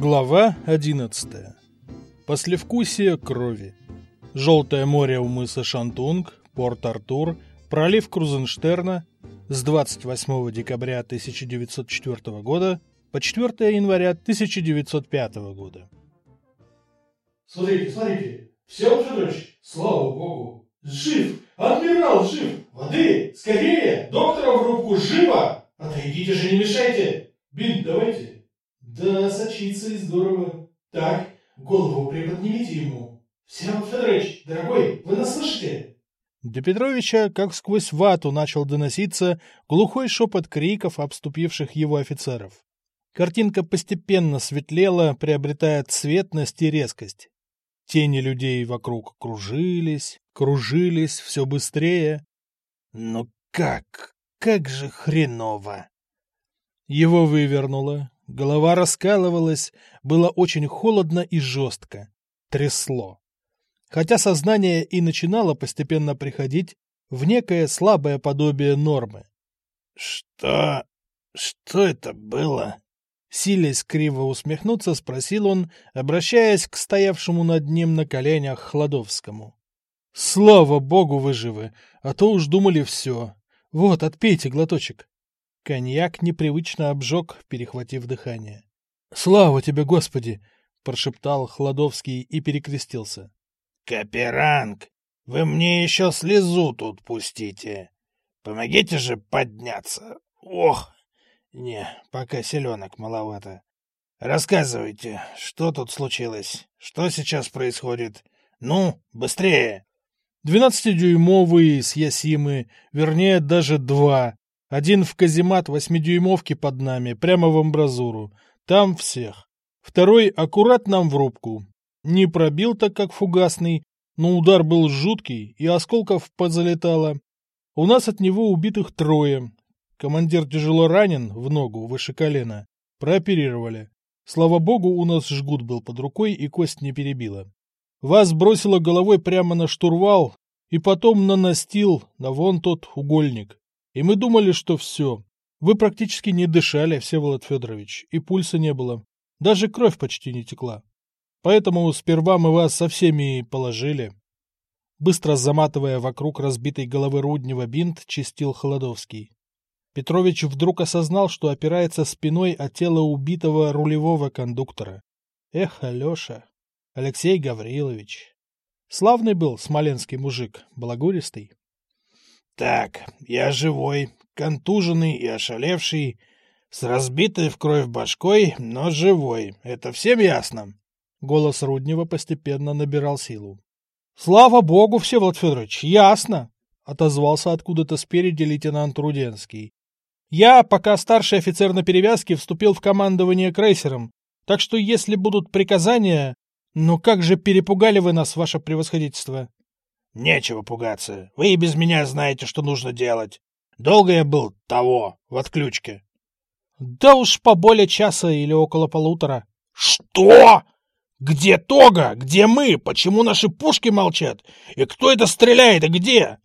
Глава 11. Послевкусие крови. Желтое море у мыса Шантунг, порт Артур, пролив Крузенштерна с 28 декабря 1904 года по 4 января 1905 года. Смотрите, смотрите, Всеволод Федорович, слава богу, жив, адмирал жив, воды, скорее, доктора в рубку, живо! Отойдите же, не мешайте! Бинт давайте. Да, сочится и здорово. Так, голову приподнимите ему. Всеволод Федорович, дорогой, вы нас слышите? До Петровича, как сквозь вату, начал доноситься глухой шепот криков обступивших его офицеров. Картинка постепенно светлела, приобретая цветность и резкость. Тени людей вокруг кружились, кружились все быстрее. Но как, как же хреново! Его вывернуло, голова раскалывалась, было очень холодно и жестко, трясло. Хотя сознание и начинало постепенно приходить в некое слабое подобие нормы. «Что... что это было?» Силясь криво усмехнуться, спросил он, обращаясь к стоявшему над ним на коленях Хладовскому. — Слава богу, вы живы, а то уж думали все. Вот, отпейте глоточек. Коньяк непривычно обжег, перехватив дыхание. — Слава тебе, Господи! — прошептал Хладовский и перекрестился. — Каперанг, вы мне еще слезу тут пустите. Помогите же подняться. Ох! Не, пока селенок маловато. Рассказывайте, что тут случилось? Что сейчас происходит? Ну, быстрее! Двенадцатидюймовые с Ясимы, вернее, даже два. Один в каземат восьмидюймовки под нами, прямо в амбразуру. Там всех. Второй аккурат нам в рубку. Не пробил так, как фугасный, но удар был жуткий, и осколков позалетало. У нас от него убитых трое, Командир тяжело ранен в ногу выше колена. Прооперировали. Слава богу, у нас жгут был под рукой и кость не перебила. Вас бросило головой прямо на штурвал и потом на настил, на вон тот угольник. И мы думали, что все. Вы практически не дышали, Всеволод Федорович, и пульса не было. Даже кровь почти не текла. Поэтому сперва мы вас со всеми положили. Быстро заматывая вокруг разбитой головы Руднева бинт, чистил Холодовский. Петрович вдруг осознал, что опирается спиной о тело убитого рулевого кондуктора. Эх, Алеша, Алексей Гаврилович. Славный был смоленский мужик, балагуристый. Так, я живой, контуженный и ошалевший, с разбитой в кровь башкой, но живой. Это всем ясно? Голос Руднева постепенно набирал силу. — Слава богу, Всеволод Федорович, ясно! — отозвался откуда-то спереди лейтенант Руденский. Я, пока старший офицер на перевязке, вступил в командование крейсером, так что если будут приказания... Ну как же перепугали вы нас, ваше превосходительство? Нечего пугаться. Вы и без меня знаете, что нужно делать. Долго я был того, в отключке. Да уж по более часа или около полутора. Что? Где Тога? Где мы? Почему наши пушки молчат? И кто это стреляет и где?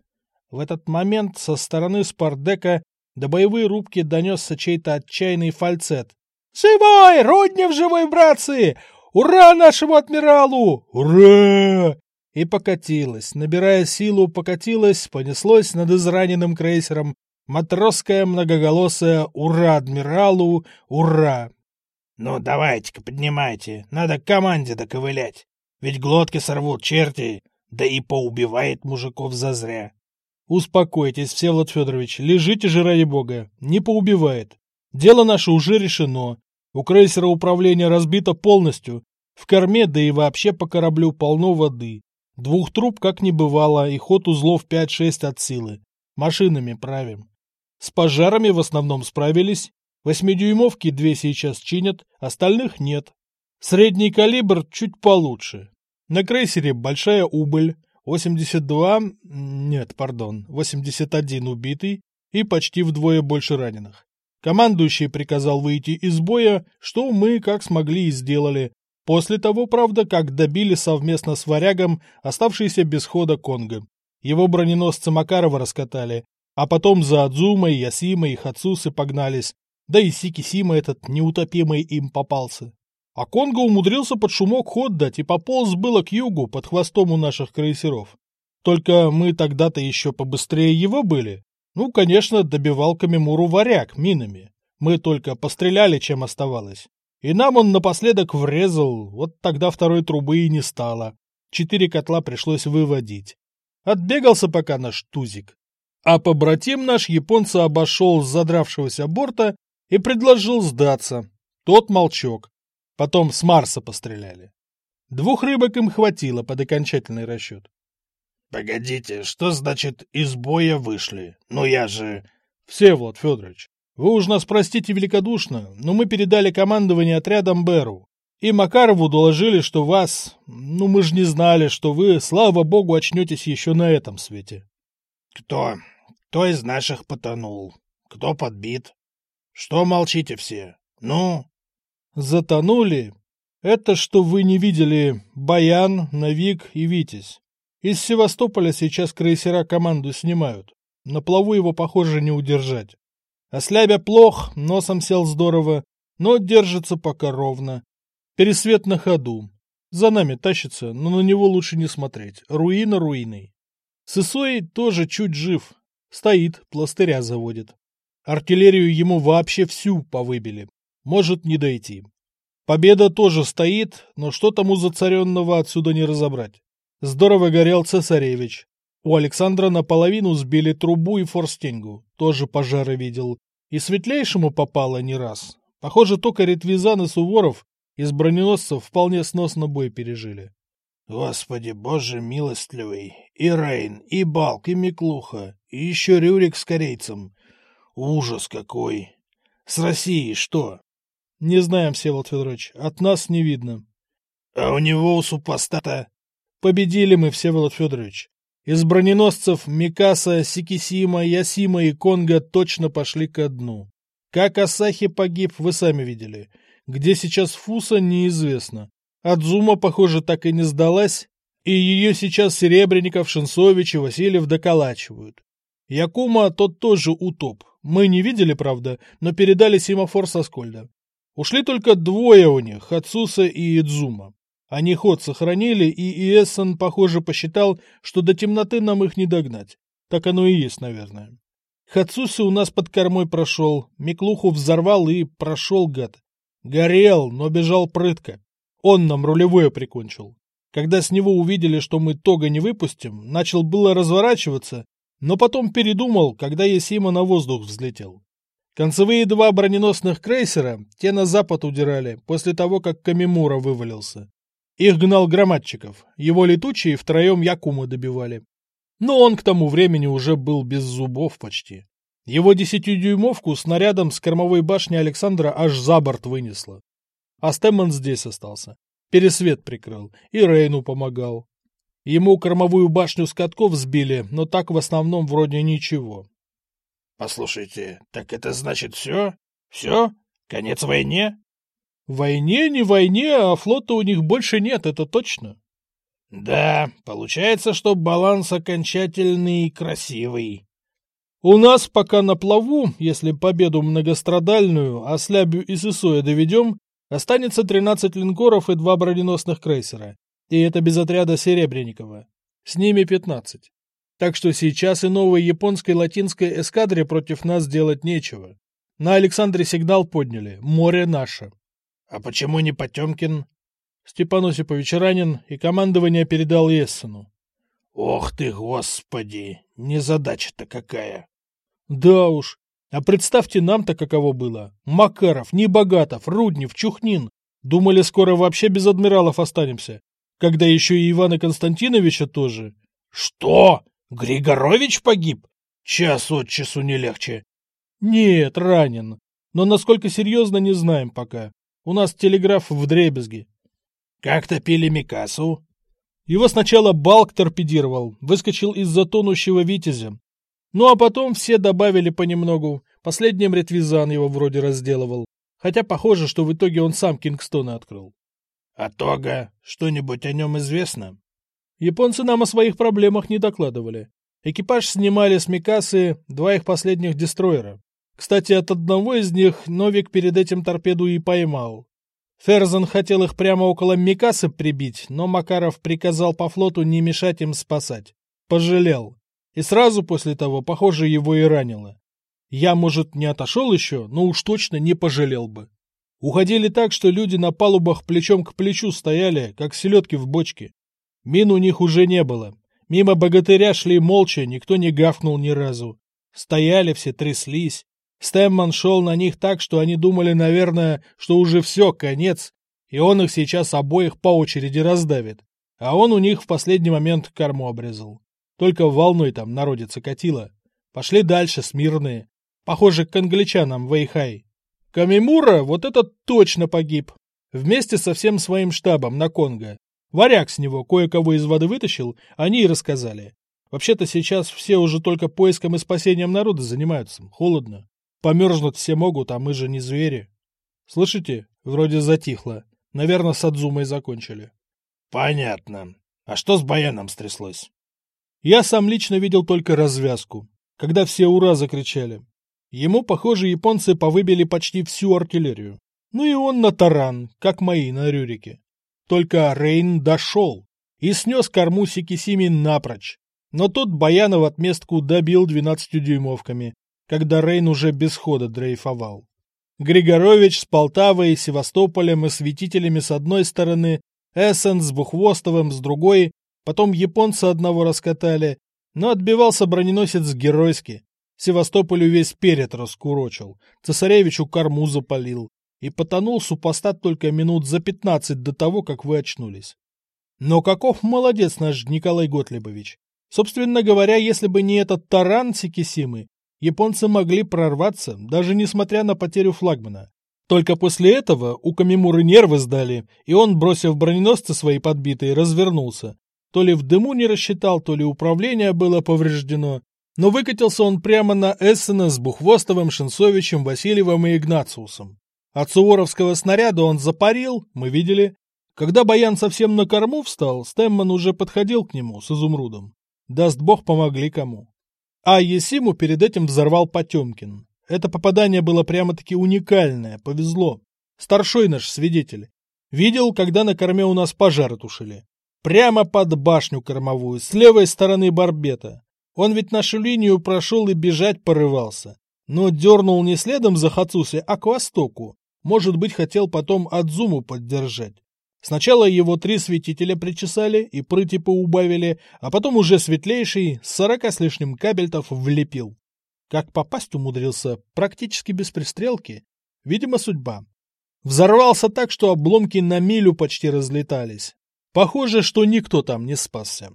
В этот момент со стороны спардека до боевой рубки донесся чей-то отчаянный фальцет. «Живой! Роднев живой, братцы! Ура нашему адмиралу! Ура!» И покатилась, набирая силу, покатилась, понеслось над израненным крейсером матросское многоголосое «Ура адмиралу! Ура!» «Ну, давайте-ка, поднимайте, надо к команде доковылять, ведь глотки сорвут черти, да и поубивает мужиков зазря». Успокойтесь, Всеволод Федорович, лежите же ради бога, не поубивает. Дело наше уже решено. У крейсера управление разбито полностью. В корме, да и вообще по кораблю полно воды. Двух труб как не бывало, и ход узлов 5-6 от силы. Машинами правим. С пожарами в основном справились. Восьмидюймовки две сейчас чинят, остальных нет. Средний калибр чуть получше. На крейсере большая убыль. 82, нет, пардон, 81 убитый и почти вдвое больше раненых. Командующий приказал выйти из боя, что мы как смогли и сделали. После того, правда, как добили совместно с варягом оставшийся без хода Конго. Его броненосцы Макарова раскатали, а потом за Адзумой, Ясимой и Хацусы погнались, да и Сикисима этот неутопимый им попался. А Конго умудрился под шумок ход дать и пополз было к югу под хвостом у наших крейсеров. Только мы тогда-то еще побыстрее его были. Ну, конечно, добивал Камимуру варяг минами. Мы только постреляли, чем оставалось. И нам он напоследок врезал, вот тогда второй трубы и не стало. Четыре котла пришлось выводить. Отбегался пока наш тузик. А побратим наш японца обошел с задравшегося борта и предложил сдаться. Тот молчок. Потом с Марса постреляли. Двух рыбок им хватило под окончательный расчет. — Погодите, что значит из боя вышли? Ну я же... — Всеволод Федорович, вы уж нас простите великодушно, но мы передали командование отрядом Беру. И Макарову доложили, что вас... Ну, мы же не знали, что вы, слава богу, очнетесь еще на этом свете. — Кто? Кто из наших потонул? Кто подбит? Что молчите все? Ну? Затонули. Это, что вы не видели, Баян, Навик и Витязь. Из Севастополя сейчас крейсера команду снимают. На плаву его, похоже, не удержать. А слябя плох, носом сел здорово, но держится пока ровно. Пересвет на ходу. За нами тащится, но на него лучше не смотреть. Руина руиной. Сысой тоже чуть жив. Стоит, пластыря заводит. Артиллерию ему вообще всю повыбили. Может не дойти. Победа тоже стоит, но что тому зацаренного отсюда не разобрать. Здорово горел цесаревич. У Александра наполовину сбили трубу и форстингу. Тоже пожары видел. И светлейшему попало не раз. Похоже, только Ретвизан и Суворов из броненосцев вполне сносно бой пережили. Господи, боже милостливый! И Рейн, и Балк, и Миклуха, и еще Рюрик с корейцем. Ужас какой! С Россией что? Не знаем, Всеволод Федорович, от нас не видно. А у него у супостата? Победили мы, Всеволод Федорович. Из броненосцев Микаса, Сикисима, Ясима и Конга точно пошли ко дну. Как Асахи погиб, вы сами видели. Где сейчас Фуса, неизвестно. Адзума, похоже, так и не сдалась, и ее сейчас Серебренников, Шинцович и Васильев доколачивают. Якума тот тоже утоп. Мы не видели, правда, но передали семафор со Скольда. Ушли только двое у них, Хацуса и Идзума. Они ход сохранили, и Иэссон, похоже, посчитал, что до темноты нам их не догнать. Так оно и есть, наверное. Хацуса у нас под кормой прошел, Миклуху взорвал и прошел, гад. Горел, но бежал прытко. Он нам рулевое прикончил. Когда с него увидели, что мы тога не выпустим, начал было разворачиваться, но потом передумал, когда Есима на воздух взлетел. Концевые два броненосных крейсера, те на запад удирали, после того, как Камимура вывалился. Их гнал Громадчиков, его летучие втроем Якума добивали. Но он к тому времени уже был без зубов почти. Его десятидюймовку снарядом с кормовой башни Александра аж за борт вынесло. А Стэммон здесь остался. Пересвет прикрыл, и Рейну помогал. Ему кормовую башню с катков сбили, но так в основном вроде ничего. — Послушайте, так это значит все? Все? Конец войне? — Войне не войне, а флота у них больше нет, это точно. — Да, получается, что баланс окончательный и красивый. У нас пока на плаву, если победу многострадальную, а слябю и сысоя доведем, останется 13 линкоров и два броненосных крейсера. И это без отряда Серебренникова. С ними 15. Так что сейчас и новой японской латинской эскадре против нас делать нечего. На Александре сигнал подняли. Море наше. А почему не Потемкин? Степан Осипович ранен, и командование передал Ессену. Ох ты, господи, незадача-то какая. Да уж. А представьте нам-то каково было. Макаров, Небогатов, Руднев, Чухнин. Думали, скоро вообще без адмиралов останемся. Когда еще и Ивана Константиновича тоже. Что? Григорович погиб? Час от часу не легче. Нет, ранен. Но насколько серьезно, не знаем пока. У нас телеграф в дребезге. Как топили Микасу? Его сначала Балк торпедировал, выскочил из-за тонущего Витязя. Ну а потом все добавили понемногу. Последним Ретвизан его вроде разделывал. Хотя похоже, что в итоге он сам Кингстона открыл. А Тога? Что-нибудь о нем известно? Японцы нам о своих проблемах не докладывали. Экипаж снимали с Микасы два их последних дестроера. Кстати, от одного из них Новик перед этим торпеду и поймал. Ферзен хотел их прямо около Микасы прибить, но Макаров приказал по флоту не мешать им спасать. Пожалел. И сразу после того, похоже, его и ранило. Я, может, не отошел еще, но уж точно не пожалел бы. Уходили так, что люди на палубах плечом к плечу стояли, как селедки в бочке. Мин у них уже не было. Мимо богатыря шли молча, никто не гавкнул ни разу. Стояли все, тряслись. Стэмман шел на них так, что они думали, наверное, что уже все, конец, и он их сейчас обоих по очереди раздавит. А он у них в последний момент корму обрезал. Только волной там народица катила. Пошли дальше, смирные. Похоже, к англичанам Вейхай. Камимура вот этот точно погиб. Вместе со всем своим штабом на Конго. Варяг с него кое-кого из воды вытащил, они и рассказали. Вообще-то сейчас все уже только поиском и спасением народа занимаются. Холодно. Померзнуть все могут, а мы же не звери. Слышите? Вроде затихло. Наверное, с Адзумой закончили. Понятно. А что с Баяном стряслось? Я сам лично видел только развязку, когда все «Ура!» закричали. Ему, похоже, японцы повыбили почти всю артиллерию. Ну и он на таран, как мои на Рюрике. Только Рейн дошел и снес корму Сикисими напрочь. Но тот Баяна в отместку добил двенадцатидюймовками, когда Рейн уже без хода дрейфовал. Григорович с Полтавой, Севастополем и святителями с одной стороны, Эссен с Бухвостовым с другой, потом японца одного раскатали, но отбивался броненосец геройски. Севастополю весь перед раскурочил, цесаревичу корму запалил, и потонул супостат только минут за пятнадцать до того, как вы очнулись. Но каков молодец наш Николай Готлебович. Собственно говоря, если бы не этот таран Сикисимы, японцы могли прорваться, даже несмотря на потерю флагмана. Только после этого у Камимуры нервы сдали, и он, бросив броненосцы свои подбитые, развернулся. То ли в дыму не рассчитал, то ли управление было повреждено. Но выкатился он прямо на Эссена с Бухвостовым, Щенсновичем, Васильевым и Игнациусом. От суворовского снаряда он запарил, мы видели. Когда Баян совсем на корму встал, Стемман уже подходил к нему с изумрудом. Даст бог, помогли кому. А Ясиму перед этим взорвал Потемкин. Это попадание было прямо-таки уникальное, повезло. Старшой наш свидетель. Видел, когда на корме у нас пожары тушили. Прямо под башню кормовую, с левой стороны барбета. Он ведь нашу линию прошел и бежать порывался. Но дернул не следом за Хацуси, а к востоку. Может быть, хотел потом Адзуму поддержать. Сначала его три светителя причесали и прыти поубавили, а потом уже светлейший с сорока с лишним кабельтов влепил. Как попасть умудрился, практически без пристрелки. Видимо, судьба. Взорвался так, что обломки на милю почти разлетались. Похоже, что никто там не спасся.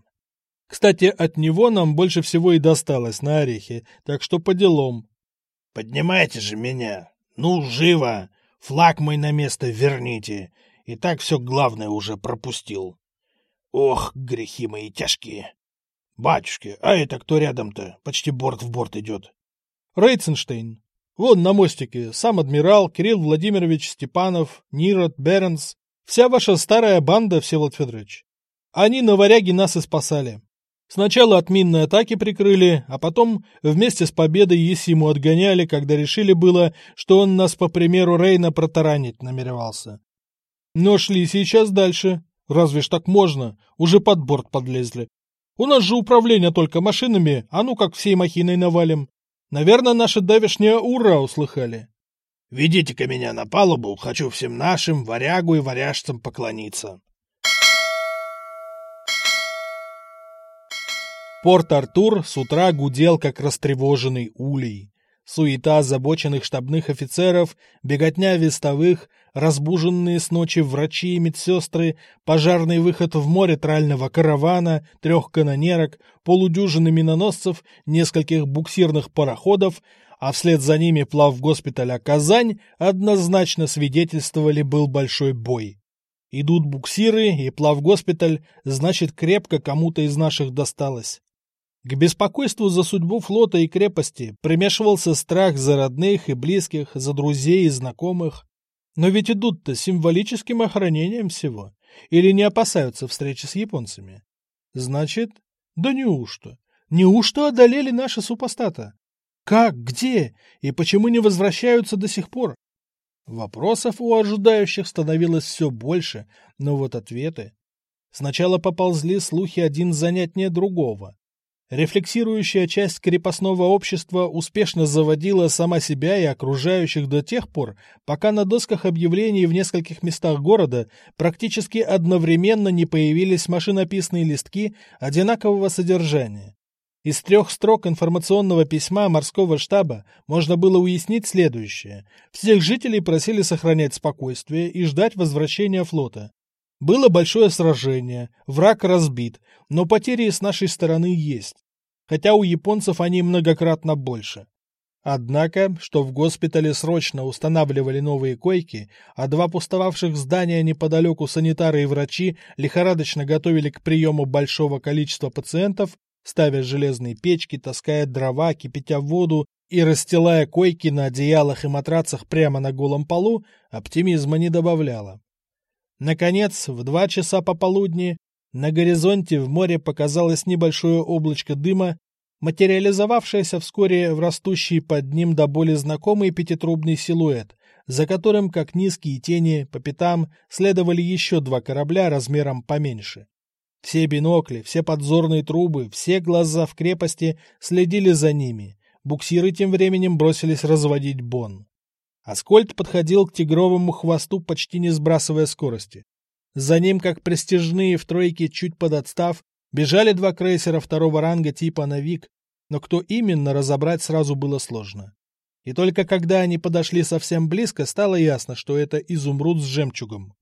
Кстати, от него нам больше всего и досталось на орехи, так что по делам. — Поднимайте же меня! Ну, живо! Флаг мой на место верните. И так все главное уже пропустил. Ох, грехи мои тяжкие. Батюшки, а это кто рядом-то? Почти борт в борт идет. Рейценштейн. Вон на мостике сам адмирал Кирилл Владимирович Степанов, Нирот, Беренс. Вся ваша старая банда, Всеволод Федорович. Они на варяге нас и спасали. Сначала от минной атаки прикрыли, а потом вместе с победой Есиму отгоняли, когда решили было, что он нас, по примеру Рейна, протаранить намеревался. Но шли сейчас дальше. Разве ж так можно? Уже под борт подлезли. У нас же управление только машинами, а ну как всей махиной навалим. Наверное, наши давешнее «Ура!» услыхали. «Ведите-ка меня на палубу, хочу всем нашим, варягу и варяжцам поклониться». Порт-Артур с утра гудел, как растревоженный улей. Суета озабоченных штабных офицеров, беготня вестовых, разбуженные с ночи врачи и медсестры, пожарный выход в море трального каравана, трех канонерок, полудюжины миноносцев, нескольких буксирных пароходов, а вслед за ними плав госпиталя «Казань» однозначно свидетельствовали был большой бой. Идут буксиры и плав госпиталь, значит крепко кому-то из наших досталось. К беспокойству за судьбу флота и крепости примешивался страх за родных и близких, за друзей и знакомых. Но ведь идут-то символическим охранением всего. Или не опасаются встречи с японцами? Значит, да неужто? Неужто одолели наши супостата? Как, где и почему не возвращаются до сих пор? Вопросов у ожидающих становилось все больше, но вот ответы... Сначала поползли слухи один занятнее другого. Рефлексирующая часть крепостного общества успешно заводила сама себя и окружающих до тех пор, пока на досках объявлений в нескольких местах города практически одновременно не появились машинописные листки одинакового содержания. Из трех строк информационного письма морского штаба можно было уяснить следующее. Всех жителей просили сохранять спокойствие и ждать возвращения флота. Было большое сражение, враг разбит, но потери с нашей стороны есть. Хотя у японцев они многократно больше. Однако, что в госпитале срочно устанавливали новые койки, а два пустовавших здания неподалеку санитары и врачи лихорадочно готовили к приему большого количества пациентов, ставя железные печки, таская дрова, кипятя воду и расстилая койки на одеялах и матрацах прямо на голом полу, оптимизма не добавляло. Наконец, в два часа пополудни на горизонте в море показалось небольшое облачко дыма, материализовавшееся вскоре в растущий под ним до боли знакомый пятитрубный силуэт, за которым, как низкие тени, по пятам следовали еще два корабля размером поменьше. Все бинокли, все подзорные трубы, все глаза в крепости следили за ними. Буксиры тем временем бросились разводить бон. Аскольд подходил к тигровому хвосту, почти не сбрасывая скорости. За ним, как престижные в тройке, чуть подотстав, бежали два крейсера второго ранга типа «Навик», но кто именно разобрать сразу было сложно. И только когда они подошли совсем близко, стало ясно, что это изумруд с жемчугом.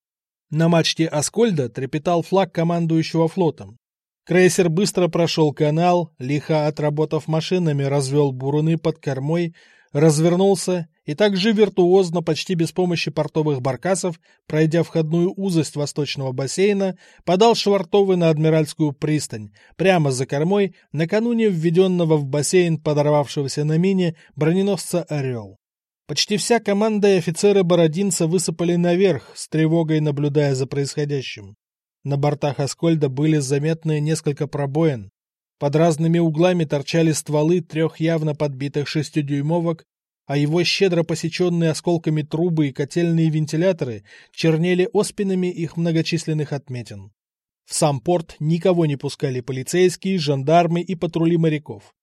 На мачте Аскольда трепетал флаг командующего флотом. Крейсер быстро прошел канал, лихо отработав машинами, развел буруны под кормой, развернулся и также виртуозно, почти без помощи портовых баркасов, пройдя входную узость восточного бассейна, подал швартовы на Адмиральскую пристань, прямо за кормой, накануне введенного в бассейн подорвавшегося на мине броненосца «Орел». Почти вся команда и офицеры Бородинца высыпали наверх, с тревогой наблюдая за происходящим. На бортах Аскольда были заметны несколько пробоин. Под разными углами торчали стволы трех явно подбитых шестидюймовок, а его щедро посеченные осколками трубы и котельные вентиляторы чернели оспинами их многочисленных отметин. В сам порт никого не пускали полицейские, жандармы и патрули моряков.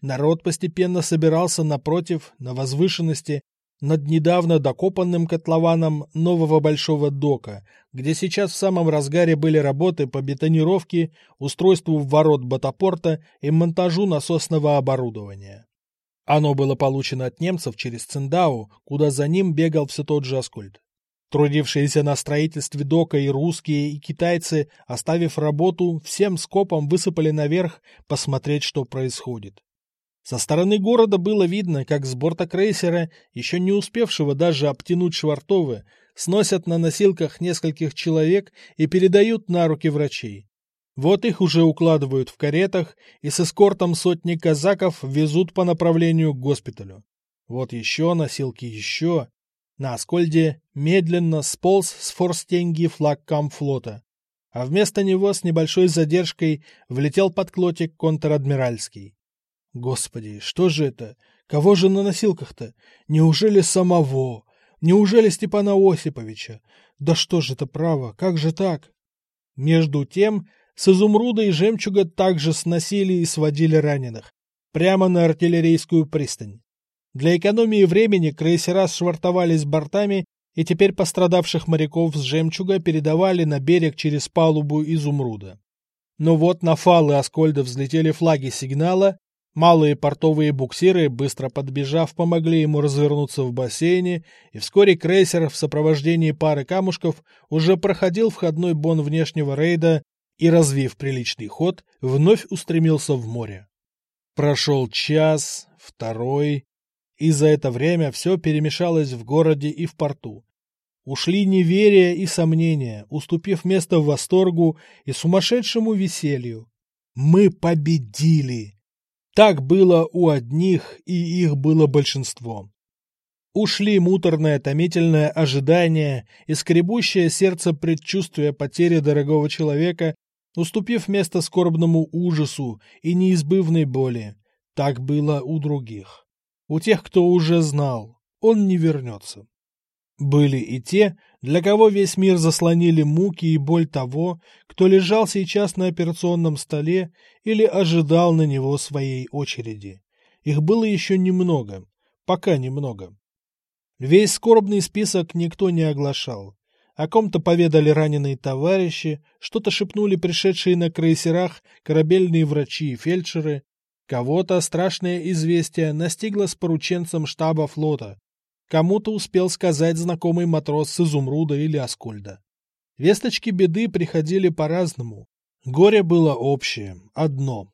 Народ постепенно собирался напротив, на возвышенности, над недавно докопанным котлованом нового большого дока, где сейчас в самом разгаре были работы по бетонировке, устройству ворот ботопорта и монтажу насосного оборудования. Оно было получено от немцев через Циндау, куда за ним бегал все тот же Аскольд. Трудившиеся на строительстве дока и русские, и китайцы, оставив работу, всем скопом высыпали наверх посмотреть, что происходит. Со стороны города было видно, как с борта крейсера, еще не успевшего даже обтянуть швартовы, сносят на носилках нескольких человек и передают на руки врачей. Вот их уже укладывают в каретах и с эскортом сотни казаков везут по направлению к госпиталю. Вот еще носилки еще. На Аскольде медленно сполз с форстенги флаг камфлота, а вместо него с небольшой задержкой влетел под клотик контр-адмиральский. Господи, что же это? Кого же на носилках-то? Неужели самого? Неужели Степана Осиповича? Да что же это право? Как же так? Между тем, с изумруда и жемчуга также сносили и сводили раненых. Прямо на артиллерийскую пристань. Для экономии времени крейсера швартовались бортами, и теперь пострадавших моряков с жемчуга передавали на берег через палубу изумруда. Но вот на фалы Аскольда взлетели флаги сигнала, Малые портовые буксиры, быстро подбежав, помогли ему развернуться в бассейне, и вскоре крейсер в сопровождении пары камушков уже проходил входной бон внешнего рейда и, развив приличный ход, вновь устремился в море. Прошел час, второй, и за это время все перемешалось в городе и в порту. Ушли неверие и сомнения, уступив место восторгу и сумасшедшему веселью. Мы победили! Так было у одних, и их было большинство. Ушли муторное томительное ожидание и скребущее сердце предчувствия потери дорогого человека, уступив место скорбному ужасу и неизбывной боли. Так было у других. У тех, кто уже знал, он не вернется. Были и те, для кого весь мир заслонили муки и боль того, кто лежал сейчас на операционном столе или ожидал на него своей очереди. Их было еще немного, пока немного. Весь скорбный список никто не оглашал. О ком-то поведали раненые товарищи, что-то шепнули пришедшие на крейсерах корабельные врачи и фельдшеры. Кого-то страшное известие настигло с порученцем штаба флота. Кому-то успел сказать знакомый матрос с Изумруда или Аскольда. Весточки беды приходили по-разному. Горе было общее, одно.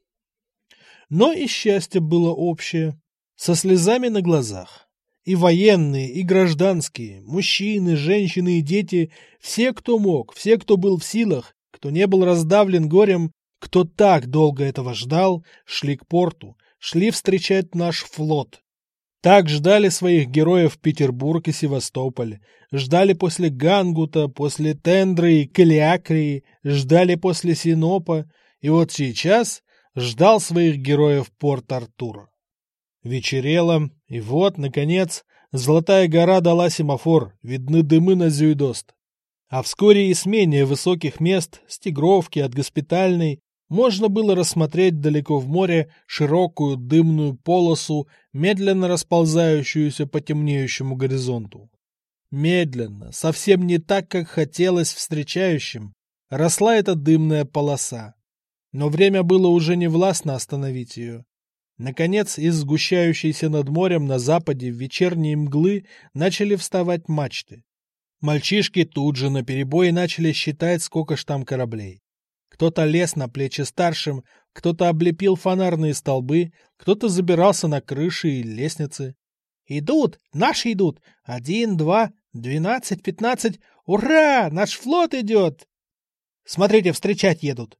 Но и счастье было общее, со слезами на глазах. И военные, и гражданские, мужчины, женщины и дети, все, кто мог, все, кто был в силах, кто не был раздавлен горем, кто так долго этого ждал, шли к порту, шли встречать наш флот. Так ждали своих героев Петербург и Севастополь, ждали после Гангута, после Тендры и Калиакрии, ждали после Синопа, и вот сейчас ждал своих героев Порт-Артур. Вечерело, и вот, наконец, Золотая гора дала семафор, видны дымы на Зюидост. А вскоре и с менее высоких мест, с Тигровки, от Госпитальной, можно было рассмотреть далеко в море широкую дымную полосу, медленно расползающуюся по темнеющему горизонту. Медленно, совсем не так, как хотелось встречающим, росла эта дымная полоса. Но время было уже не властно остановить ее. Наконец, из сгущающейся над морем на западе в вечерние мглы начали вставать мачты. Мальчишки тут же наперебой начали считать, сколько ж там кораблей. Кто-то лез на плечи старшим, кто-то облепил фонарные столбы, кто-то забирался на крыши и лестницы. «Идут! Наши идут! Один, два, двенадцать, пятнадцать! Ура! Наш флот идет!» «Смотрите, встречать едут!»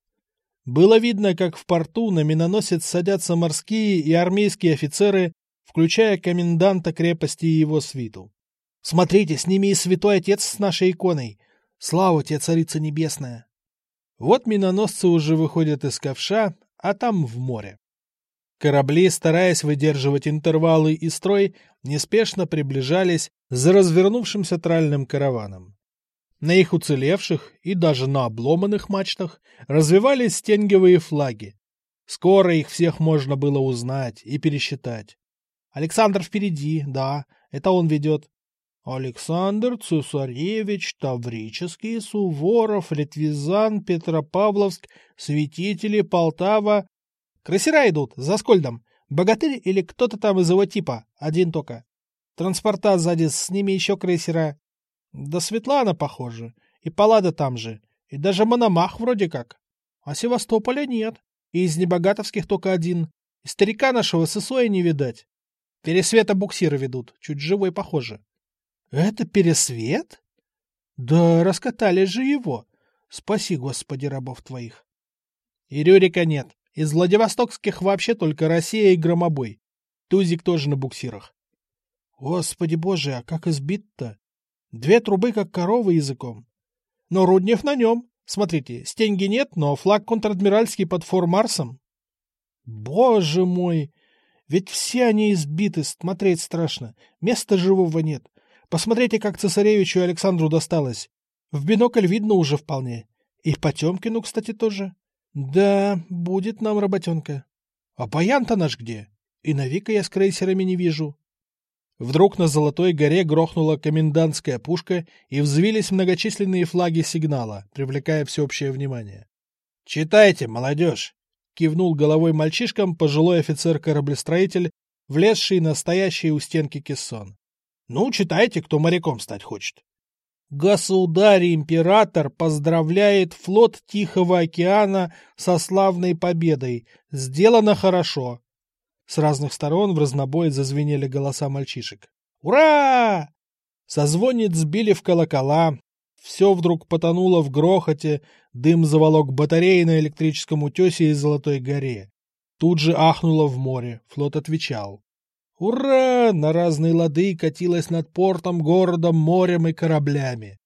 Было видно, как в порту на миноносец садятся морские и армейские офицеры, включая коменданта крепости и его свиту. «Смотрите, с ними и святой отец с нашей иконой! Слава тебе, царица небесная!» Вот миноносцы уже выходят из ковша, а там в море. Корабли, стараясь выдерживать интервалы и строй, неспешно приближались за развернувшимся тральным караваном. На их уцелевших и даже на обломанных мачтах развивались стенговые флаги. Скоро их всех можно было узнать и пересчитать. Александр впереди, да, это он ведет. Александр, Цесаревич, Таврический, Суворов, Литвизан, Петропавловск, Святители, Полтава. Крейсера идут, за Скольдом. Богатырь или кто-то там из его типа, один только. Транспорта сзади, с ними еще крейсера. Да Светлана, похоже. И Паллада там же. И даже Мономах вроде как. А Севастополя нет. И из небогатовских только один. И старика нашего Сысоя не видать. Пересвета буксиры ведут. Чуть живой похоже. Это Пересвет? Да раскатали же его. Спаси, Господи, рабов твоих. И Рюрика нет. Из Владивостокских вообще только Россия и Громобой. Тузик тоже на буксирах. Господи боже, а как избит-то? Две трубы, как коровы языком. Но Руднев на нем. Смотрите, стенги нет, но флаг контр-адмиральский под фор Марсом. Боже мой! Ведь все они избиты, смотреть страшно. Места живого нет. Посмотрите, как цесаревичу и Александру досталось. В бинокль видно уже вполне. И Потемкину, кстати, тоже. Да, будет нам работенка. А Баян-то наш где? И Навика я с крейсерами не вижу. Вдруг на Золотой горе грохнула комендантская пушка, и взвились многочисленные флаги сигнала, привлекая всеобщее внимание. «Читайте, молодежь!» — кивнул головой мальчишкам пожилой офицер-кораблестроитель, влезший на стоящий у стенки кессон. «Ну, читайте, кто моряком стать хочет». Государь-император поздравляет флот Тихого океана со славной победой. Сделано хорошо. С разных сторон в разнобой зазвенели голоса мальчишек. «Ура!» Созвонит сбили в колокола. Все вдруг потонуло в грохоте, дым заволок батареи на электрическом утесе и Золотой горе. Тут же ахнуло в море, флот отвечал. «Ура!» на разные лады катилась над портом, городом, морем и кораблями.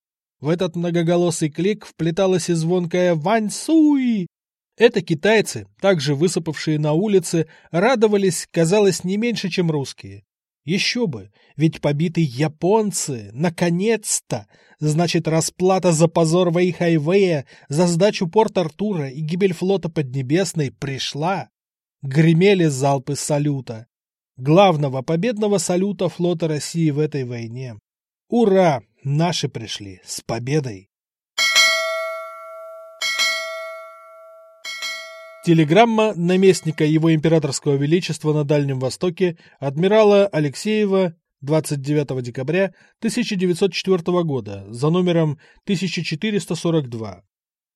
В этот многоголосый клик вплеталась и звонкая «Ваньсуй!» Это китайцы, также высыпавшие на улице, радовались, казалось, не меньше, чем русские. Еще бы, ведь побиты японцы, наконец-то! Значит, расплата за позор Вейхайвея, за сдачу Порт-Артура и гибель флота Поднебесной пришла. Гремели залпы салюта. Главного победного салюта флота России в этой войне. Ура! Наши пришли. С победой! Телеграмма наместника его императорского величества на Дальнем Востоке адмирала Алексеева 29 декабря 1904 года за номером 1442.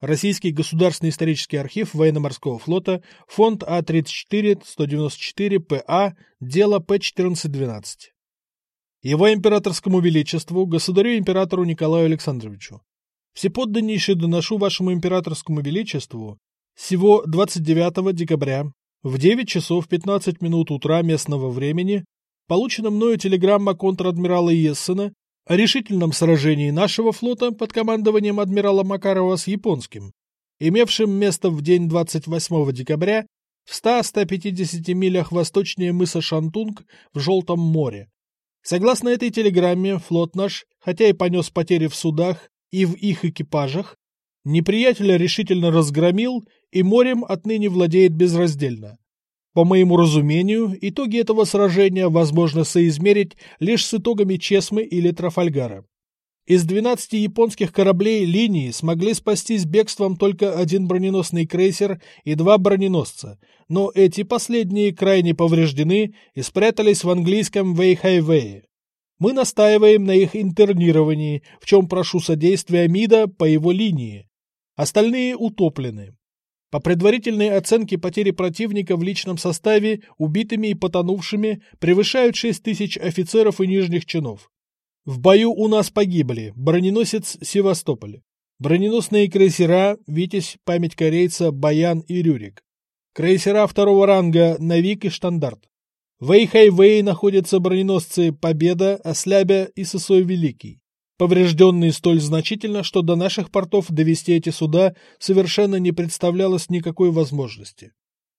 Российский государственный исторический архив военно-морского флота, фонд А34-194-ПА, дело П-1412. Его императорскому величеству, государю-императору Николаю Александровичу. Всеподданнейше доношу вашему императорскому величеству всего 29 декабря в 9 часов 15 минут утра местного времени получена мною телеграмма контр-адмирала Ессена о решительном сражении нашего флота под командованием адмирала Макарова с японским, имевшим место в день 28 декабря в 100-150 милях восточнее мыса Шантунг в Желтом море. Согласно этой телеграмме, флот наш, хотя и понес потери в судах и в их экипажах, неприятеля решительно разгромил и морем отныне владеет безраздельно. По моему разумению, итоги этого сражения возможно соизмерить лишь с итогами Чесмы или Трафальгара. Из 12 японских кораблей линии смогли спастись бегством только один броненосный крейсер и два броненосца, но эти последние крайне повреждены и спрятались в английском Вейхайвее. Мы настаиваем на их интернировании, в чем прошу содействия МИДа по его линии. Остальные утоплены. По предварительной оценке потери противника в личном составе убитыми и потонувшими превышают 6 тысяч офицеров и нижних чинов. В бою у нас погибли броненосец Севастополь, броненосные крейсера «Витязь», «Память корейца», «Баян» и «Рюрик», крейсера второго ранга «Навик» и «Штандарт». В Эйхайвей находятся броненосцы «Победа», «Ослябя» и «Сысой Великий поврежденные столь значительно, что до наших портов довести эти суда совершенно не представлялось никакой возможности.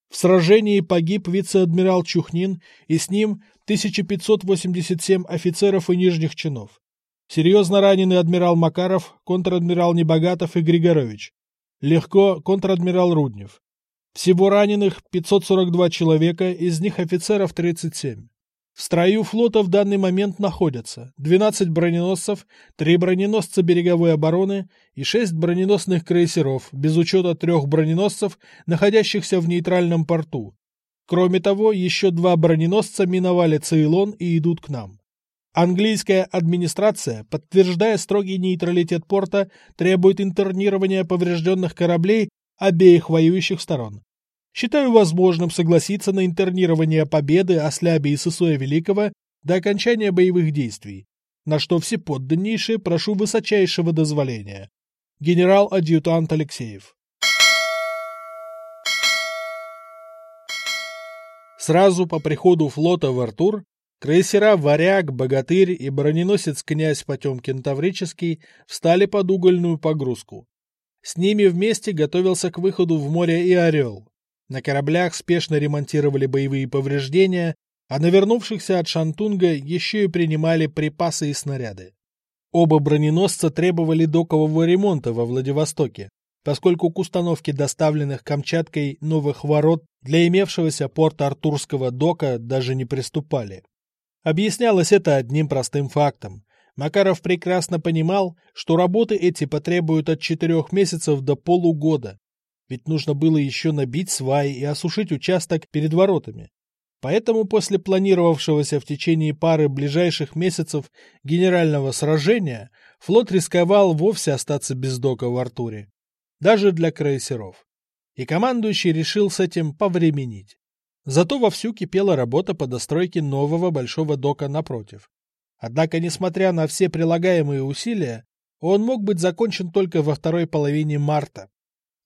В сражении погиб вице-адмирал Чухнин и с ним 1587 офицеров и нижних чинов. Серьезно ранены адмирал Макаров, контр-адмирал Небогатов и Григорович. Легко контр-адмирал Руднев. Всего раненых 542 человека, из них офицеров 37. В строю флота в данный момент находятся 12 броненосцев, 3 броненосца береговой обороны и 6 броненосных крейсеров, без учета трех броненосцев, находящихся в нейтральном порту. Кроме того, еще два броненосца миновали Цейлон и идут к нам. Английская администрация, подтверждая строгий нейтралитет порта, требует интернирования поврежденных кораблей обеих воюющих сторон. Считаю возможным согласиться на интернирование победы Ослябе и Сысоя Великого до окончания боевых действий, на что все подданнейшие прошу высочайшего дозволения. Генерал-адъютант Алексеев. Сразу по приходу флота в Артур крейсера «Варяг», «Богатырь» и броненосец «Князь Потемкин Таврический» встали под угольную погрузку. С ними вместе готовился к выходу в море и «Орел». На кораблях спешно ремонтировали боевые повреждения, а на вернувшихся от Шантунга еще и принимали припасы и снаряды. Оба броненосца требовали докового ремонта во Владивостоке, поскольку к установке доставленных Камчаткой новых ворот для имевшегося порта Артурского дока даже не приступали. Объяснялось это одним простым фактом. Макаров прекрасно понимал, что работы эти потребуют от четырех месяцев до полугода, ведь нужно было еще набить сваи и осушить участок перед воротами. Поэтому после планировавшегося в течение пары ближайших месяцев генерального сражения флот рисковал вовсе остаться без дока в Артуре. Даже для крейсеров. И командующий решил с этим повременить. Зато вовсю кипела работа по достройке нового большого дока напротив. Однако, несмотря на все прилагаемые усилия, он мог быть закончен только во второй половине марта.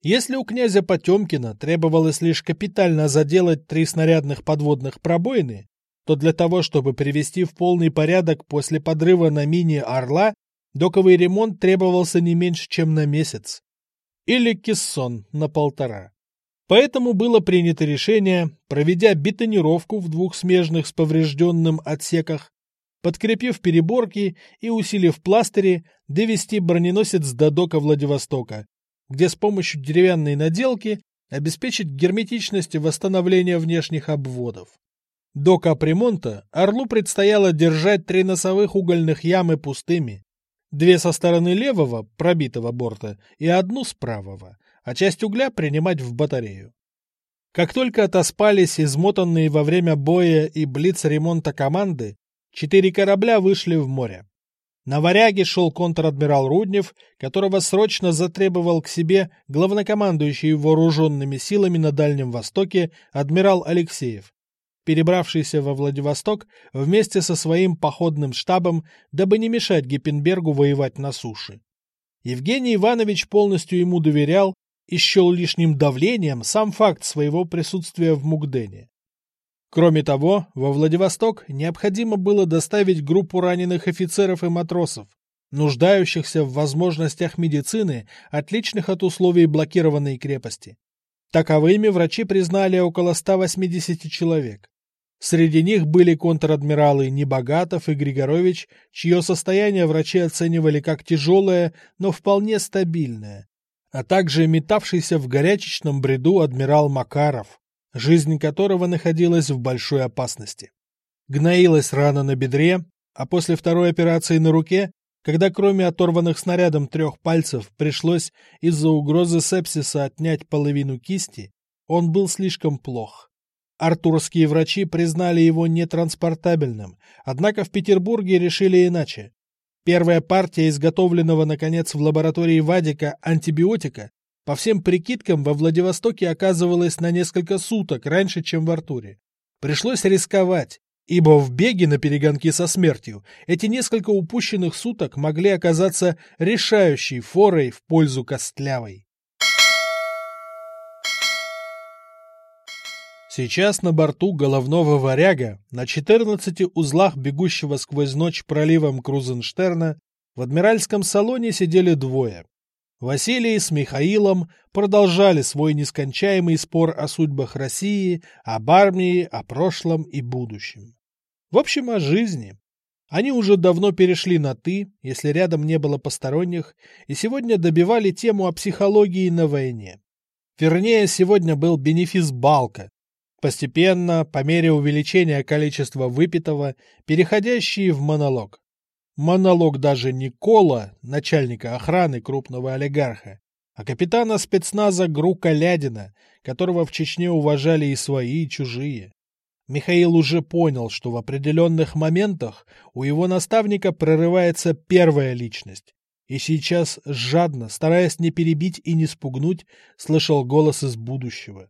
Если у князя Потемкина требовалось лишь капитально заделать три снарядных подводных пробоины, то для того, чтобы привести в полный порядок после подрыва на мине «Орла», доковый ремонт требовался не меньше, чем на месяц. Или кессон на полтора. Поэтому было принято решение, проведя бетонировку в двух смежных с поврежденным отсеках, подкрепив переборки и усилив пластыри, довести броненосец до дока Владивостока, где с помощью деревянной наделки обеспечить герметичность и восстановление внешних обводов. До капремонта Орлу предстояло держать три носовых угольных ямы пустыми, две со стороны левого, пробитого борта, и одну с правого, а часть угля принимать в батарею. Как только отоспались измотанные во время боя и блиц-ремонта команды, четыре корабля вышли в море. На варяге шел контр-адмирал Руднев, которого срочно затребовал к себе главнокомандующий вооруженными силами на Дальнем Востоке адмирал Алексеев, перебравшийся во Владивосток вместе со своим походным штабом, дабы не мешать Гиппенбергу воевать на суше. Евгений Иванович полностью ему доверял и счел лишним давлением сам факт своего присутствия в Мугдене. Кроме того, во Владивосток необходимо было доставить группу раненых офицеров и матросов, нуждающихся в возможностях медицины, отличных от условий блокированной крепости. Таковыми врачи признали около 180 человек. Среди них были контр-адмиралы Небогатов и Григорович, чье состояние врачи оценивали как тяжелое, но вполне стабильное, а также метавшийся в горячечном бреду адмирал Макаров, жизнь которого находилась в большой опасности. Гноилась рана на бедре, а после второй операции на руке, когда кроме оторванных снарядом трех пальцев пришлось из-за угрозы сепсиса отнять половину кисти, он был слишком плох. Артурские врачи признали его нетранспортабельным, однако в Петербурге решили иначе. Первая партия изготовленного, наконец, в лаборатории Вадика антибиотика по всем прикидкам во Владивостоке оказывалась на несколько суток раньше, чем в Артуре. Пришлось рисковать, ибо в беге на перегонки со смертью эти несколько упущенных суток могли оказаться решающей форой в пользу Костлявой. Сейчас на борту головного варяга, на 14 узлах бегущего сквозь ночь проливом Крузенштерна, в адмиральском салоне сидели двое. Василий с Михаилом продолжали свой нескончаемый спор о судьбах России, об армии, о прошлом и будущем. В общем, о жизни. Они уже давно перешли на «ты», если рядом не было посторонних, и сегодня добивали тему о психологии на войне. Вернее, сегодня был бенефис Балка, постепенно, по мере увеличения количества выпитого, переходящий в монолог. Монолог даже не Кола, начальника охраны крупного олигарха, а капитана спецназа Грука Лядина, которого в Чечне уважали и свои, и чужие. Михаил уже понял, что в определенных моментах у его наставника прорывается первая личность, и сейчас, жадно, стараясь не перебить и не спугнуть, слышал голос из будущего.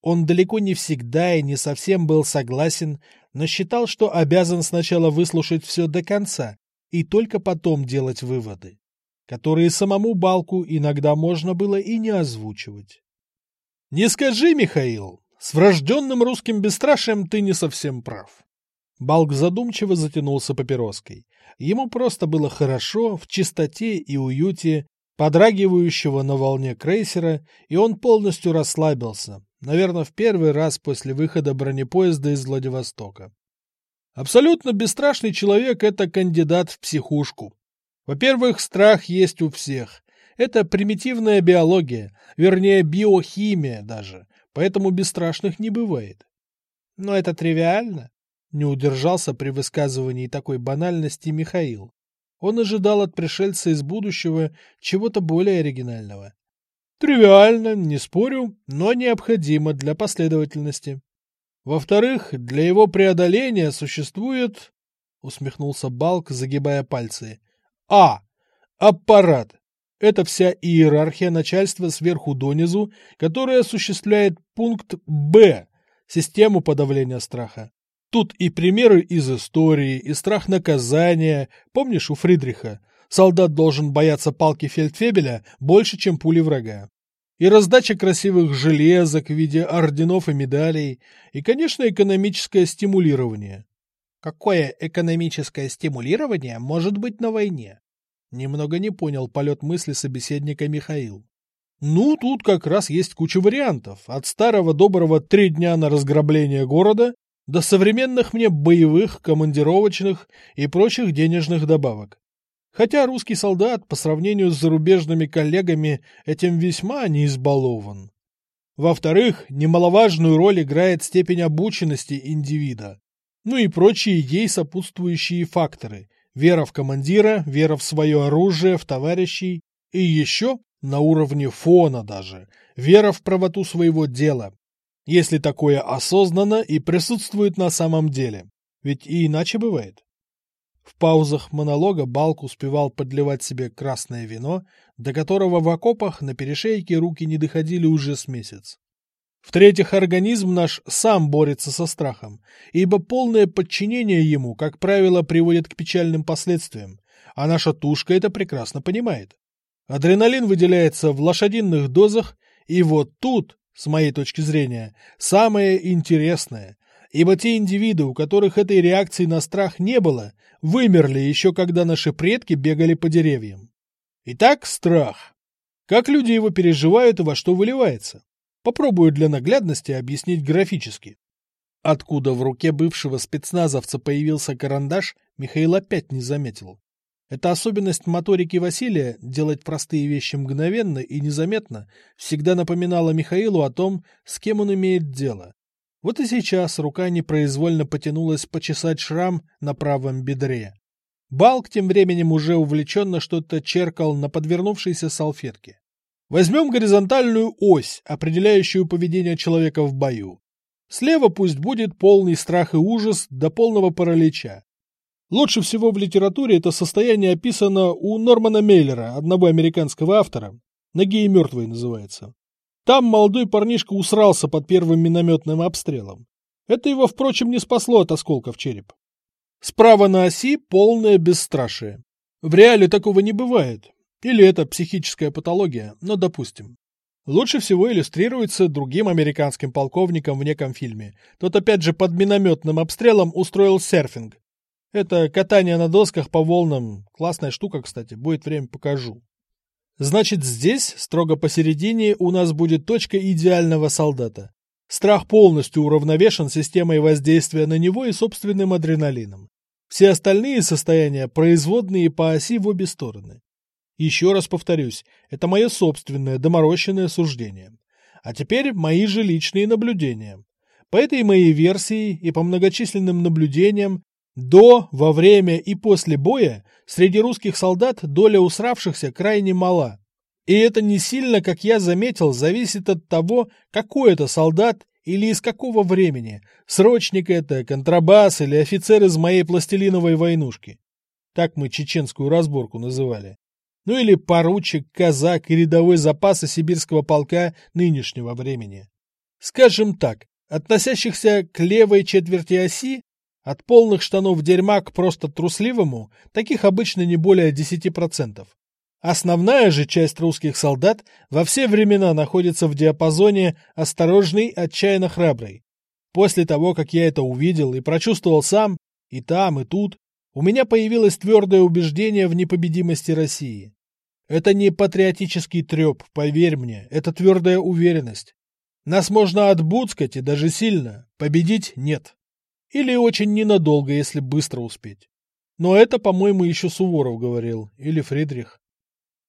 Он далеко не всегда и не совсем был согласен, но считал, что обязан сначала выслушать все до конца и только потом делать выводы, которые самому Балку иногда можно было и не озвучивать. «Не скажи, Михаил, с врожденным русским бесстрашием ты не совсем прав». Балк задумчиво затянулся папироской. Ему просто было хорошо, в чистоте и уюте, подрагивающего на волне крейсера, и он полностью расслабился, наверное, в первый раз после выхода бронепоезда из Владивостока. Абсолютно бесстрашный человек – это кандидат в психушку. Во-первых, страх есть у всех. Это примитивная биология, вернее, биохимия даже, поэтому бесстрашных не бывает. Но это тривиально. Не удержался при высказывании такой банальности Михаил. Он ожидал от пришельца из будущего чего-то более оригинального. Тривиально, не спорю, но необходимо для последовательности. Во-вторых, для его преодоления существует... Усмехнулся Балк, загибая пальцы. А. Аппарат. Это вся иерархия начальства сверху донизу, которая осуществляет пункт Б. Систему подавления страха. Тут и примеры из истории, и страх наказания. Помнишь у Фридриха? солдат должен бояться палки фельдфебеля больше, чем пули врага. И раздача красивых железок в виде орденов и медалей, и, конечно, экономическое стимулирование. Какое экономическое стимулирование может быть на войне? Немного не понял полет мысли собеседника Михаил. Ну, тут как раз есть куча вариантов. От старого доброго три дня на разграбление города до современных мне боевых, командировочных и прочих денежных добавок. Хотя русский солдат по сравнению с зарубежными коллегами этим весьма не избалован. Во-вторых, немаловажную роль играет степень обученности индивида. Ну и прочие ей сопутствующие факторы. Вера в командира, вера в свое оружие, в товарищей. И еще, на уровне фона даже, вера в правоту своего дела. Если такое осознанно и присутствует на самом деле. Ведь и иначе бывает. В паузах монолога Балк успевал подливать себе красное вино, до которого в окопах на перешейке руки не доходили уже с месяц. В-третьих, организм наш сам борется со страхом, ибо полное подчинение ему, как правило, приводит к печальным последствиям, а наша тушка это прекрасно понимает. Адреналин выделяется в лошадиных дозах, и вот тут, с моей точки зрения, самое интересное, ибо те индивиды, у которых этой реакции на страх не было, вымерли еще когда наши предки бегали по деревьям. Итак, страх. Как люди его переживают и во что выливается? Попробую для наглядности объяснить графически. Откуда в руке бывшего спецназовца появился карандаш, Михаил опять не заметил. Эта особенность моторики Василия делать простые вещи мгновенно и незаметно всегда напоминала Михаилу о том, с кем он имеет дело. Вот и сейчас рука непроизвольно потянулась почесать шрам на правом бедре. Балк тем временем уже увлеченно что-то черкал на подвернувшейся салфетке. Возьмем горизонтальную ось, определяющую поведение человека в бою. Слева пусть будет полный страх и ужас до полного паралича. Лучше всего в литературе это состояние описано у Нормана Мейлера, одного американского автора. «Ноги и мертвые» называется. Там молодой парнишка усрался под первым минометным обстрелом. Это его, впрочем, не спасло от осколков череп. Справа на оси полное бесстрашие. В реале такого не бывает. Или это психическая патология, но допустим. Лучше всего иллюстрируется другим американским полковником в неком фильме. Тот опять же под минометным обстрелом устроил серфинг. Это катание на досках по волнам. Классная штука, кстати. Будет время покажу. Значит, здесь, строго посередине, у нас будет точка идеального солдата. Страх полностью уравновешен системой воздействия на него и собственным адреналином. Все остальные состояния производные по оси в обе стороны. Еще раз повторюсь, это мое собственное доморощенное суждение. А теперь мои же личные наблюдения. По этой моей версии и по многочисленным наблюдениям до, во время и после боя среди русских солдат доля усравшихся крайне мала. И это не сильно, как я заметил, зависит от того, какой это солдат или из какого времени, срочник это, контрабас или офицер из моей пластилиновой войнушки. Так мы чеченскую разборку называли. Ну или поручик, казак и рядовой запаса сибирского полка нынешнего времени. Скажем так, относящихся к левой четверти оси от полных штанов дерьма к просто трусливому, таких обычно не более 10%. Основная же часть русских солдат во все времена находится в диапазоне «осторожный, отчаянно храбрый». После того, как я это увидел и прочувствовал сам, и там, и тут, у меня появилось твердое убеждение в непобедимости России. Это не патриотический треп, поверь мне, это твердая уверенность. Нас можно отбудскать и даже сильно, победить нет. Или очень ненадолго, если быстро успеть. Но это, по-моему, еще Суворов говорил, или Фридрих.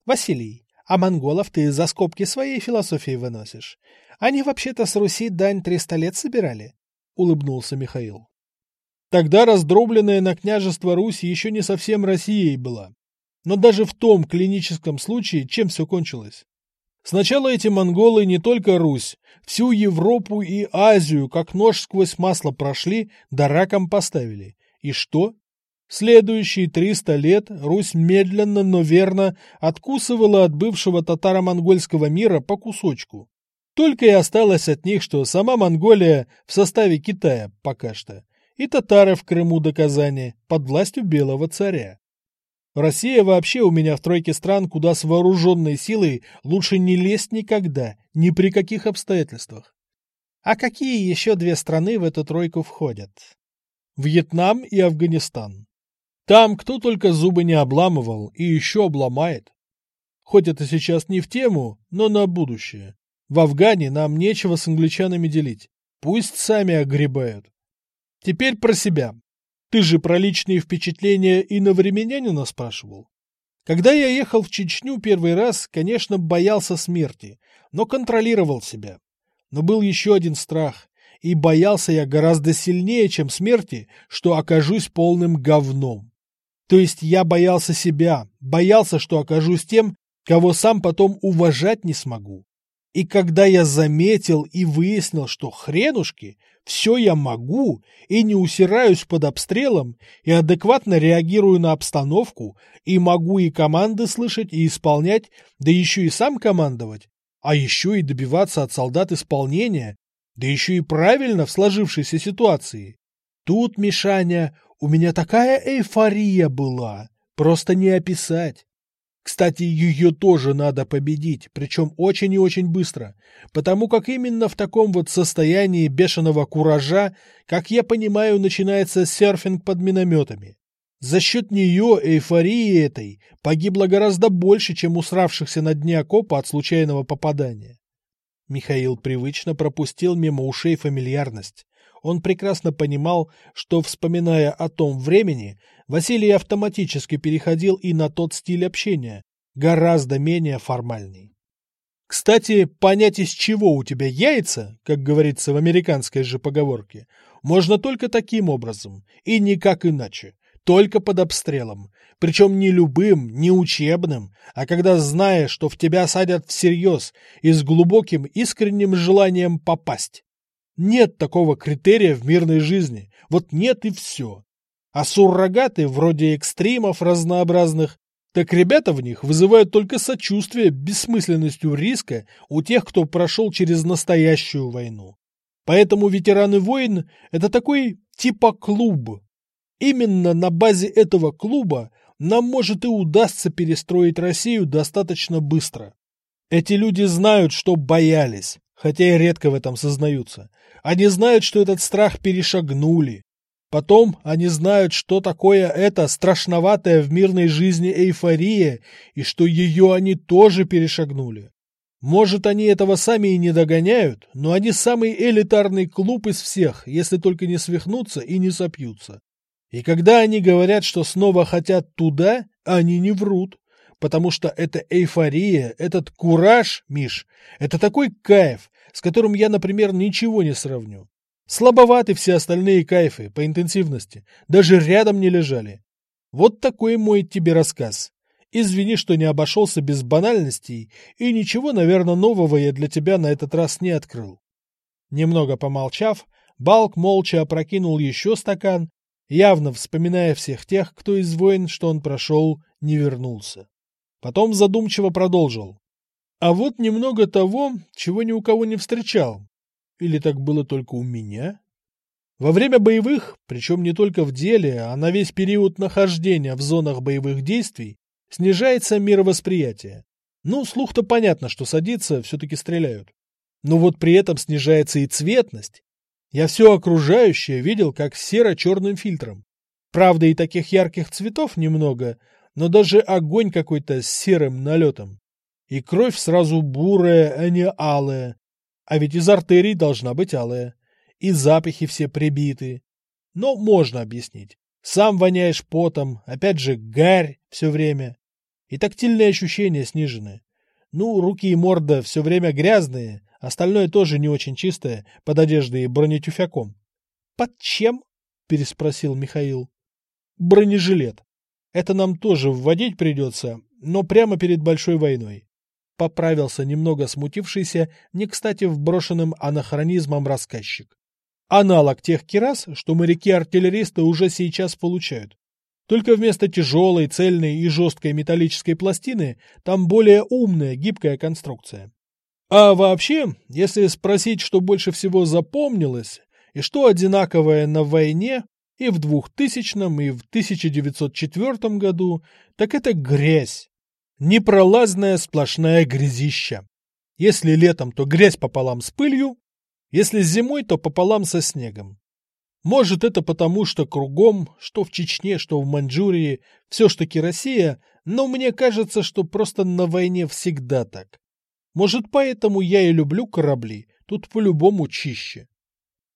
Василий, а монголов ты за скобки своей философии выносишь. Они вообще-то с Руси дань триста лет собирали, — улыбнулся Михаил. Тогда раздробленная на княжество Русь еще не совсем Россией была. Но даже в том клиническом случае чем все кончилось? Сначала эти монголы не только Русь, всю Европу и Азию как нож сквозь масло прошли, да раком поставили. И что? Следующие 300 лет Русь медленно, но верно откусывала от бывшего татаро-монгольского мира по кусочку. Только и осталось от них, что сама Монголия в составе Китая пока что, и татары в Крыму до Казани под властью белого царя. Россия вообще у меня в тройке стран, куда с вооруженной силой лучше не лезть никогда, ни при каких обстоятельствах. А какие еще две страны в эту тройку входят? Вьетнам и Афганистан. Там кто только зубы не обламывал и еще обломает. Хоть это сейчас не в тему, но на будущее. В Афгане нам нечего с англичанами делить. Пусть сами огребают. Теперь про себя. Ты же про личные впечатления и на временянина спрашивал. Когда я ехал в Чечню первый раз, конечно, боялся смерти, но контролировал себя. Но был еще один страх, и боялся я гораздо сильнее, чем смерти, что окажусь полным говном. То есть я боялся себя, боялся, что окажусь тем, кого сам потом уважать не смогу. И когда я заметил и выяснил, что хренушки, все я могу и не усираюсь под обстрелом, и адекватно реагирую на обстановку, и могу и команды слышать, и исполнять, да еще и сам командовать, а еще и добиваться от солдат исполнения, да еще и правильно в сложившейся ситуации. Тут, Мишаня, у меня такая эйфория была, просто не описать. Кстати, ее тоже надо победить, причем очень и очень быстро, потому как именно в таком вот состоянии бешеного куража, как я понимаю, начинается серфинг под минометами. За счет нее, эйфории этой, погибло гораздо больше, чем усравшихся на дне окопа от случайного попадания. Михаил привычно пропустил мимо ушей фамильярность. Он прекрасно понимал, что, вспоминая о том времени, Василий автоматически переходил и на тот стиль общения, гораздо менее формальный. Кстати, понять, из чего у тебя яйца, как говорится в американской же поговорке, можно только таким образом, и никак иначе, только под обстрелом, причем не любым, не учебным, а когда знаешь, что в тебя садят всерьез и с глубоким искренним желанием попасть. Нет такого критерия в мирной жизни. Вот нет и все. А суррогаты, вроде экстримов разнообразных, так ребята в них вызывают только сочувствие бессмысленностью риска у тех, кто прошел через настоящую войну. Поэтому ветераны войн – это такой типа клуб. Именно на базе этого клуба нам может и удастся перестроить Россию достаточно быстро. Эти люди знают, что боялись, хотя и редко в этом сознаются. Они знают, что этот страх перешагнули. Потом они знают, что такое эта страшноватая в мирной жизни эйфория, и что ее они тоже перешагнули. Может, они этого сами и не догоняют, но они самый элитарный клуб из всех, если только не свихнутся и не сопьются. И когда они говорят, что снова хотят туда, они не врут потому что эта эйфория, этот кураж, Миш, это такой кайф, с которым я, например, ничего не сравню. Слабоваты все остальные кайфы по интенсивности, даже рядом не лежали. Вот такой мой тебе рассказ. Извини, что не обошелся без банальностей, и ничего, наверное, нового я для тебя на этот раз не открыл. Немного помолчав, Балк молча опрокинул еще стакан, явно вспоминая всех тех, кто из войн, что он прошел, не вернулся. Потом задумчиво продолжил. А вот немного того, чего ни у кого не встречал. Или так было только у меня? Во время боевых, причем не только в деле, а на весь период нахождения в зонах боевых действий, снижается мировосприятие. Ну, слух-то понятно, что садится, все-таки стреляют. Но вот при этом снижается и цветность. Я все окружающее видел как серо-черным фильтром. Правда, и таких ярких цветов немного, но даже огонь какой-то с серым налетом. И кровь сразу бурая, а не алая. А ведь из артерий должна быть алая. И запахи все прибиты. Но можно объяснить. Сам воняешь потом, опять же гарь все время. И тактильные ощущения снижены. Ну, руки и морда все время грязные, остальное тоже не очень чистое, под одеждой и бронетюфяком. — Под чем? — переспросил Михаил. — Бронежилет. Это нам тоже вводить придется, но прямо перед большой войной. Поправился немного смутившийся, не кстати вброшенным анахронизмом рассказчик. Аналог тех кирас, что моряки-артиллеристы уже сейчас получают. Только вместо тяжелой, цельной и жесткой металлической пластины там более умная, гибкая конструкция. А вообще, если спросить, что больше всего запомнилось, и что одинаковое на войне, и в 2000 и в 1904 году, так это грязь. Непролазная сплошная грязища. Если летом, то грязь пополам с пылью, если зимой, то пополам со снегом. Может, это потому, что кругом, что в Чечне, что в Маньчжурии, все ж таки Россия, но мне кажется, что просто на войне всегда так. Может, поэтому я и люблю корабли, тут по-любому чище.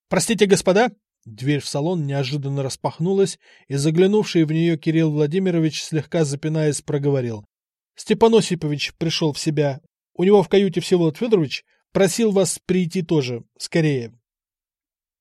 Простите, господа, Дверь в салон неожиданно распахнулась, и заглянувший в нее Кирилл Владимирович, слегка запинаясь, проговорил. — Степан Осипович пришел в себя. У него в каюте Всеволод Федорович просил вас прийти тоже, скорее.